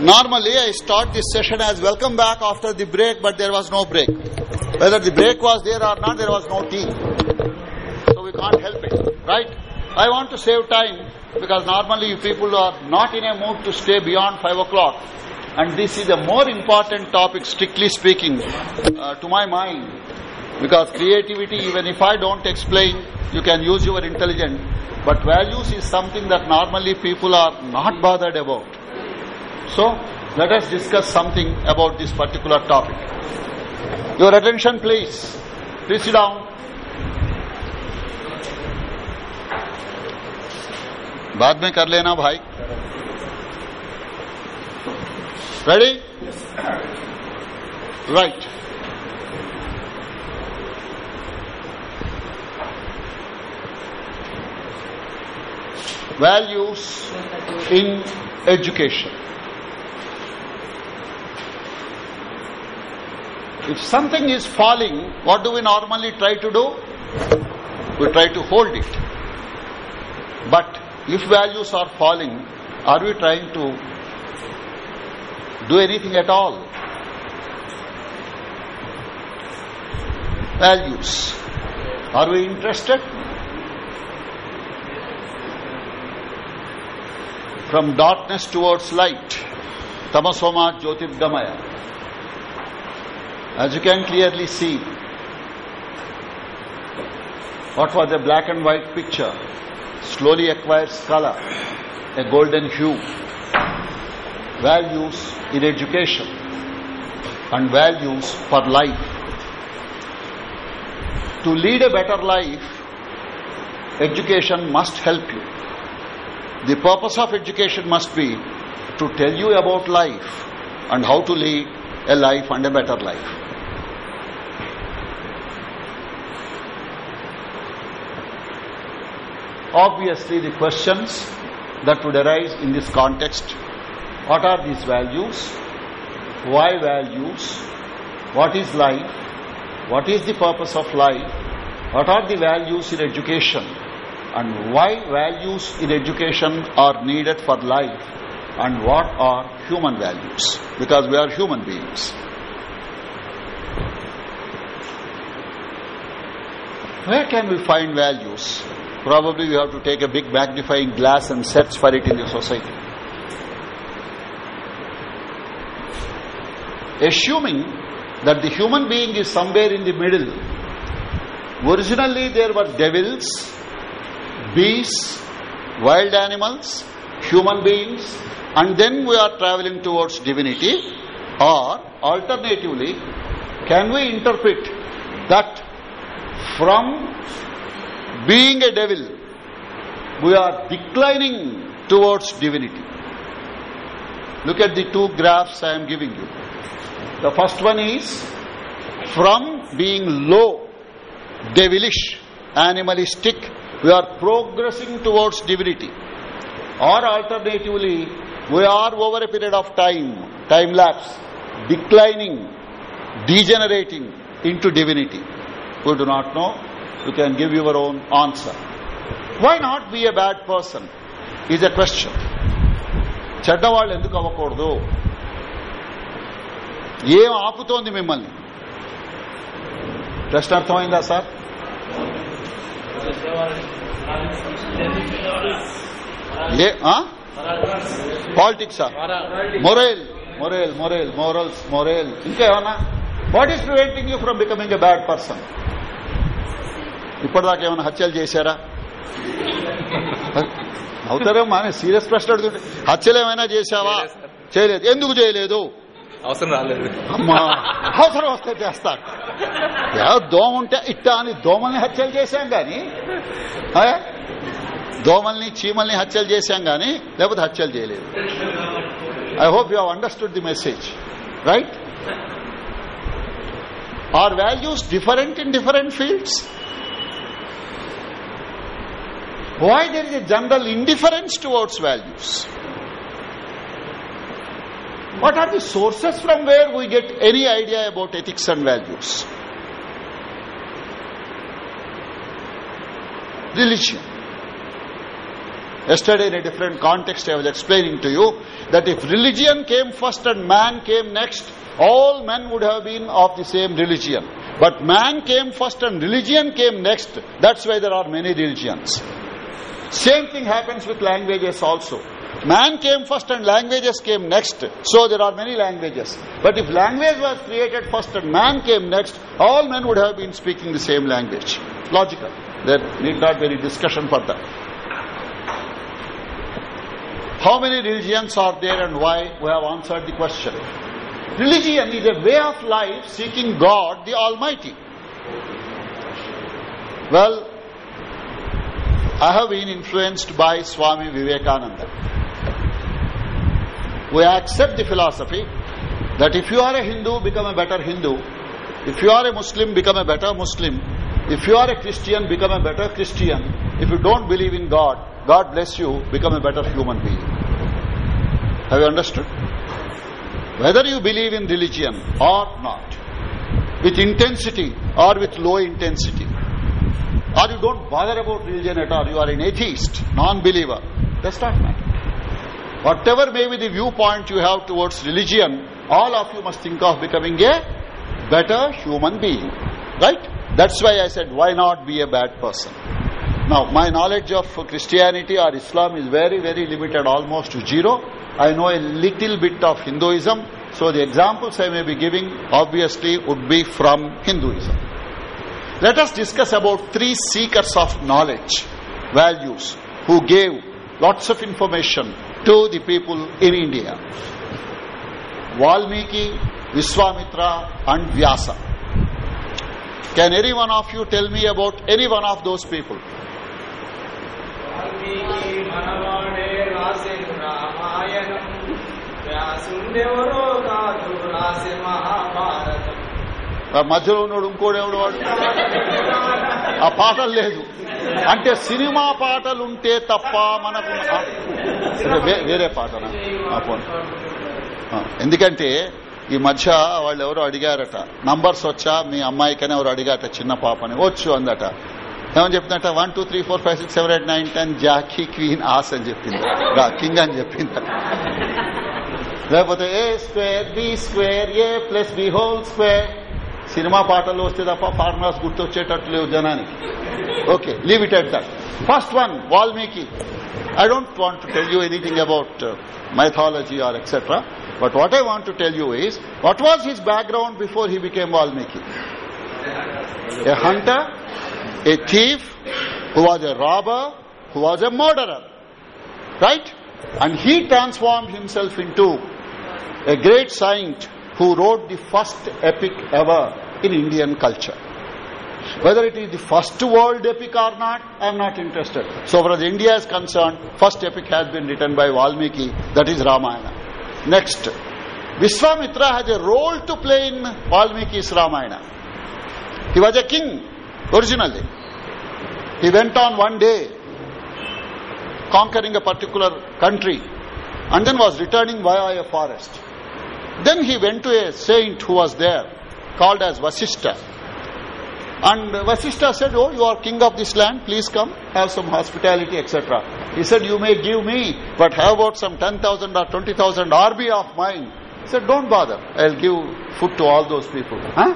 Normally, I start this session as welcome back after the break, but there was no break. Whether the break was there or not, there was no tea. So we can't help it, right? I want to save time because normally people are not in a mood to stay beyond 5 o'clock. And this is a more important topic, strictly speaking, uh, to my mind Because creativity, even if I don't explain, you can use your intelligence. But values is something that normally people are not bothered about. So, let us discuss something about this particular topic. Your attention please. Please sit down. बाद में कर लेना भाई ready right Values in education. If something is falling what do we normally try to do? We try to hold it. But if values are falling are we trying to do anything at all? Values. Are we interested from darkness towards light. Tamasoma jyotirgamaya. As you can clearly see what was a black and white picture slowly acquires color a golden hue values in education and values for life. To lead a better life education must help you the purpose of education must be to tell you about life and how to lead a life and a better life. Obviously, the questions that would arise in this context what are these values? Why values? What is life? What is the purpose of life? What are the values in education? And why values in education are needed for life and what are human values because we are human beings. Where can we find values? Probably we have to take a big magnifying glass and search for it in the society. Assuming that the human being is somewhere in the middle originally there were devils bees, wild animals, human beings, and then we are traveling towards divinity, or alternatively, can we interpret that from being a devil, we are declining towards divinity? Look at the two graphs I am giving you. The first one is from being low, devilish, animalistic, we are progressing towards divinity or alternatively we are over a period of time time lapse declining degenerating into divinity who do not know you can give your own answer why not be a bad person is a question చెడ్డవాళ్ళు ఎందుకు అవ్వకూడదు ఏం ఆపుతోంది మిమ్మల్ని ప్రశ్న అర్థమైందా sir పాలిటిక్సా మొరేల్ మొరేల్ మొరేల్ morals morale ఇంకా ఏమన్నా? What is preventing you from becoming a bad person ఇప్పటిదాకా ఏమైనా హత్యలు చేశారా? అవుతారేమో మానే సీరియస్ ప్రశ్న అడుగుతుంటే. హత్యలు ఏమైనా చేశావా? చేయలేదు ఎందుకు చేయలేదు? అవసరం రాలేదు. అమ్మా అవసరం వస్తే చేస్తారు దోమ ఉంటే ఇట్టా అని దోమల్ని హత్యలు చేశాం గాని దోమల్ని చీమల్ని హత్యలు చేశాం గాని లేకపోతే హత్యలు చేయలేదు. I hope you understood the message right are values different in different fields why there is a general indifference towards values? What are the sources from where we get any idea about ethics and values religion Yesterday in a different context I was explaining to you that if religion came first and man came next, all men would have been of the same religion. But man came first and religion came next. That's why there are many religions. Same thing happens with languages also. Man came first and languages came next. So there are many languages. But if language was created first and man came next, all men would have been speaking the same language. Logical. There need not be any discussion for that. How many religions are there and why? We have answered the question. Religion is a way of life seeking God the Almighty. Well, I have been influenced by Swami Vivekananda. We accept the philosophy that if you are a Hindu, become a better Hindu. If you are a Muslim, become a better Muslim. If you are a Christian, become a better Christian. If you don't believe in God, God bless you, become a better human being. Have you understood? Whether you believe in religion or not, with intensity or with low intensity, or you don't bother about religion at all, you are an atheist, non-believer, does not matter. Whatever may be the viewpoint you have towards religion, all of you must think of becoming a better human being. Right? That's why I said, why not be a bad person? Now, my knowledge of Christianity or Islam is very, very limited, almost to zero. I know a little bit of Hinduism, so the examples I may be giving obviously would be from Hinduism. Let us discuss about three seekers of knowledge, values, who gave lots of information to the people in India. Valmiki, Vishwamitra and Vyasa. Can any one of you tell me about any one of those people? మధ్యలో ఉన్నాడు ఇంకోడెవడు వాడు ఆ పాటలు లేదు అంటే cinema పాటలుంటే తప్ప మనకు వేరే పాటనా? ఎందుకంటే ఈ మధ్య వాళ్ళు ఎవరు అడిగారట నంబర్స్ వచ్చా? మీ అమ్మాయికనే ఎవరు అడిగారట చిన్న పాపని. వచ్చు అందట. ఏమని చెప్పిందట? One two three four five six seven eight nine ten jack queen ace అని చెప్పింది కింగ్ అని చెప్పింది లేకపోతే A square B square A plus B whole square. Cinema పాటలు వస్తే తప్ప ఫార్ములాస్ గుర్తొచ్చేటట్టు లేవు జనానికి okay leave it at that first one Valmiki I don't want to tell you anything about mythology or etc. But what I want to tell you is, what was his background before he became Valmiki? A hunter, a thief, who was a robber, who was a murderer. Right? And he transformed himself into a great saint who wrote the first epic ever in Indian culture. Whether it is the first world epic or not, I am not interested. So far as India is concerned, first epic has been written by Valmiki, that is Ramayana. Next, Vishwamitra has a role to play in Valmiki's Ramayana. He was a king, originally. He went on one day, conquering a particular country, and then was returning via a forest. Then he went to a saint who was there, called as Vasishta. And Vasishta said, Oh, you are king of this land, please come, have some hospitality, etc. He said, You may give me, but how about some 10,000 or 20,000 RB of mine? He said, Don't bother, I'll give food to all those people. Huh?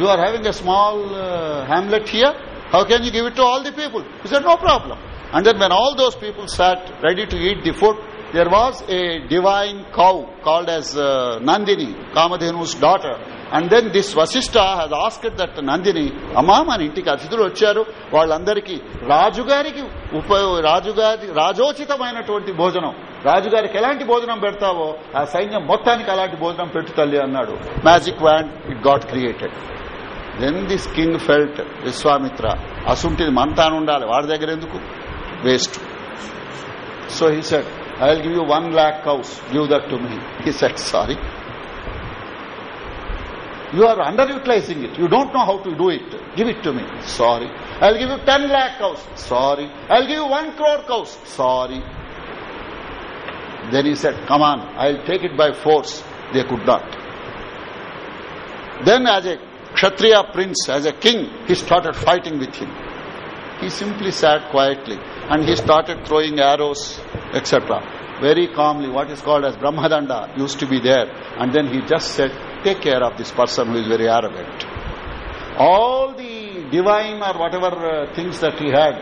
You are having a small uh, hamlet here, how can you give it to all the people? He said, No problem. And then when all those people sat ready to eat the food, there was a divine cow called as uh, Nandini, Kamadhenu's daughter. And then this Vasishta has asked that Nandini అమ్మా మన ఇంటికి అతిథులు వచ్చారు. వాళ్ళందరికీ రాజుగారికి ఉప రాజుగారి రాజోచితమైనటువంటి భోజనం. రాజుగారికి ఎలాంటి భోజనం పెడతావో ఆ సైన్యం మొత్తానికి అలాంటి భోజనం పెట్టు తల్లి అన్నాడు. Magic wand it got created then this king felt Vishwamitra అసుంటిది మంతాను ఉండాలి వాడి దగ్గర ఎందుకు? Waste so he said I will give you one lakh cows. Give that to me. He said, sorry. You are underutilizing it. You don't know how to do it. Give it to me. Sorry. I will give you 10 lakh cows. Sorry. I will give you 1 crore cows. Sorry. Then he said, come on. I will take it by force. They could not. Then as a Kshatriya prince, as a king, he started fighting with him. He simply sat quietly and he started throwing arrows etc. Very calmly, what is called as Brahmadanda used to be there. And then he just said, take care of this person who is very arrogant. All the divine or whatever uh, things that he had,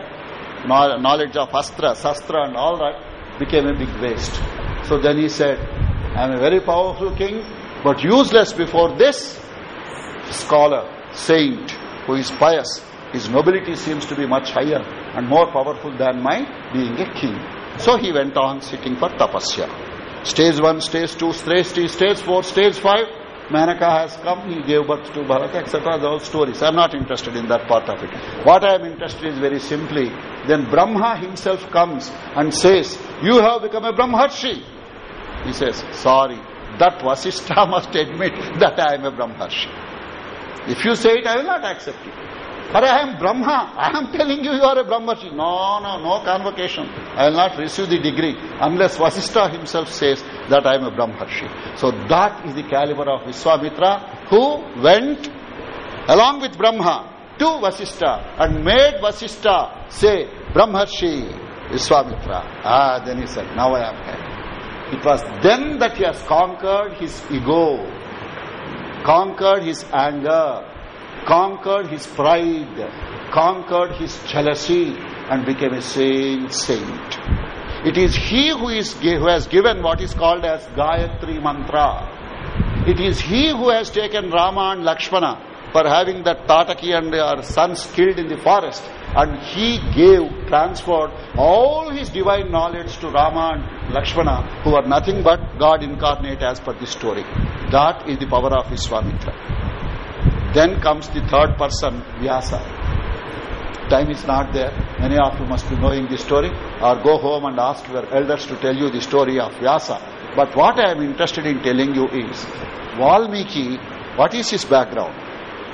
knowledge of Astra, Sastra and all that, became a big waste. So then he said, I am a very powerful king, but useless before this scholar, saint, who is pious. His nobility seems to be much higher and more powerful than my being a king. So he went on sitting for tapasya. Stage 1, stage 2, stage 3, stage 4, stage 5. Menaka has come, he gave birth to Bharata, etc. Those stories. I am not interested in that part of it. What I am interested in is very simply, then Brahma himself comes and says, You have become a Brahmarshi. He says, Sorry, that Vasishtha must admit that I am a Brahmarshi. If you say it, I will not accept it. But I am Brahma. I am telling you, you are a Brahmarshi. No, no, no convocation. I will not receive the degree unless Vasishtha himself says that I am a Brahmarshi. So that is the caliber of Vishwamitra who went along with Brahma to Vasishtha and made Vasishtha say Brahmarshi Vishwamitra. Ah, then he said, now I am happy. It was then that he has conquered his ego conquered his anger, conquered his pride, conquered his jealousy, and became a saint. Saint. It is he who is who has given what is called as Gayatri Mantra. It is he who has taken Rama and Lakshmana for having that Tataki and their sons killed in the forest and he gave, transferred all his divine knowledge to Rama and Lakshmana who are nothing but God incarnate as per the story. That is the power of Vishwamitra. Then comes the third person, Vyasa. Time is not there. Many of you must be knowing the story or go home and ask your elders to tell you the story of Vyasa. But what I am interested in telling you is Valmiki, what is his background?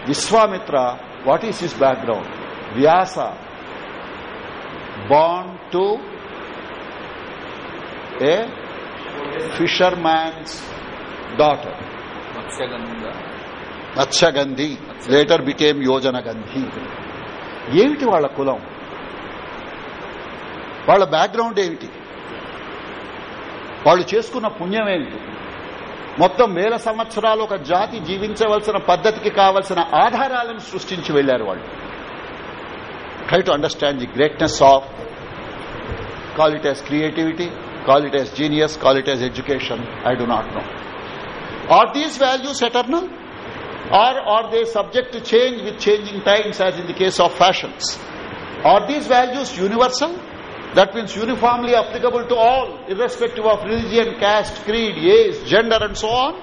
Vishwamitra, what is his background? Vyasa, born to a fisherman's daughter. Matsyagandhi later became Yojanagandhi ఏమిటి వాళ్ళ కులం? వాళ్ళ background ఏమిటి? వాళ్ళు చేసుకున్న పుణ్యం ఏమిటి? మొత్తం వేల సంవత్సరాలు ఒక జాతి జీవించవలసిన పద్ధతికి కావలసిన ఆధారాలను సృష్టించి వెళ్ళారు వాళ్ళు. Try to understand the greatness of call it as creativity call it as genius call it as education I do not know are these values eternal Or are they subject to change with changing times as in the case of fashions? Are these values universal? That means uniformly applicable to all, irrespective of religion, caste, creed, age, gender and so on?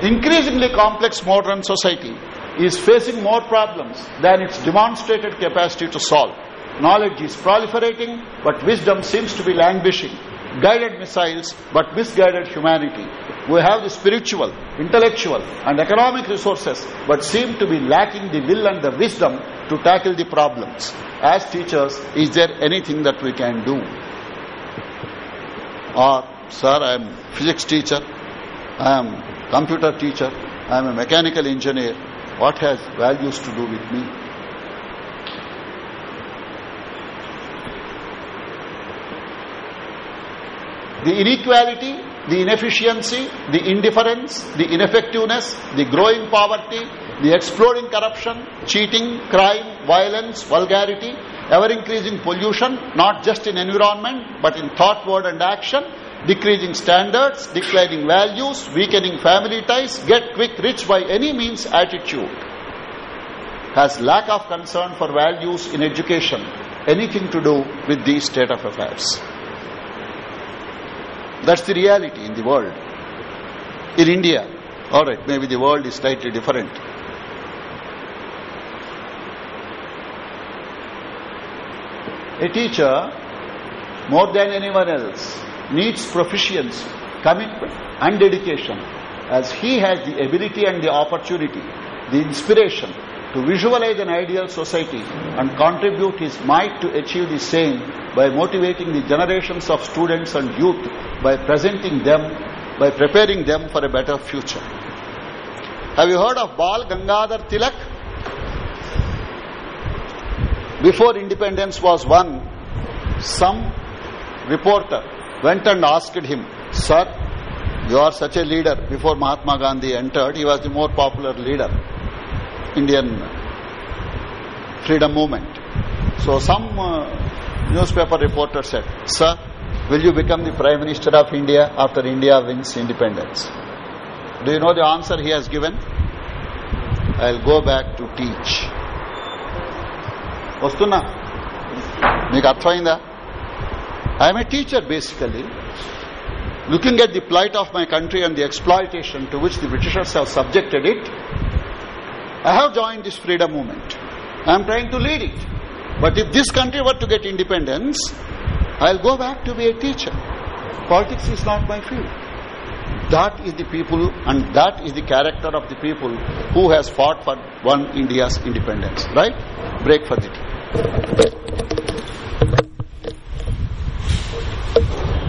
Increasingly complex modern society is facing more problems than its demonstrated capacity to solve. Knowledge is proliferating, but wisdom seems to be languishing. Guided missiles, but misguided humanity. We have the spiritual, intellectual, and economic resources, but seem to be lacking the will and the wisdom to tackle the problems. As teachers, is there anything that we can do? Or, sir, I am physics teacher, I am computer teacher, I am a mechanical engineer. What has values to do with me? The inequality, the inefficiency, the indifference, the ineffectiveness, the growing poverty, the exploding corruption, cheating, crime, violence, vulgarity, ever-increasing pollution, not just in environment, but in thought, word and action, decreasing standards, declining values, weakening family ties, get quick rich by any means attitude, has lack of concern for values in education, anything to do with these state of affairs. That's the reality in the world. In India, alright, maybe the world is slightly different. A teacher, more than anyone else, needs proficiency, commitment and dedication as he has the ability and the opportunity, the inspiration to visualize an ideal society and contribute his might to achieve the same by motivating the generations of students and youth by presenting them, by preparing them for a better future. Have you heard of Bal Gangadhar Tilak? Before independence was won, some reporter went and asked him, Sir, you are such a leader. Before Mahatma Gandhi entered, he was the more popular leader, Indian freedom movement. So some uh, newspaper reporter said, Sir, will you become the Prime Minister of India after India wins independence? Do you know the answer he has given? I'll go back to teach. వస్తున్నా మీకు అర్థమైందా I'm a teacher basically looking at the plight of my country and the exploitation to which the Britishers have subjected it, I have joined this freedom movement. I am trying to lead it. But if this country were to get independence, I'll go back to be a teacher. Politics is not my field. That is the people and that is the character of the people who has fought for one India's independence. Right? Break for the tea.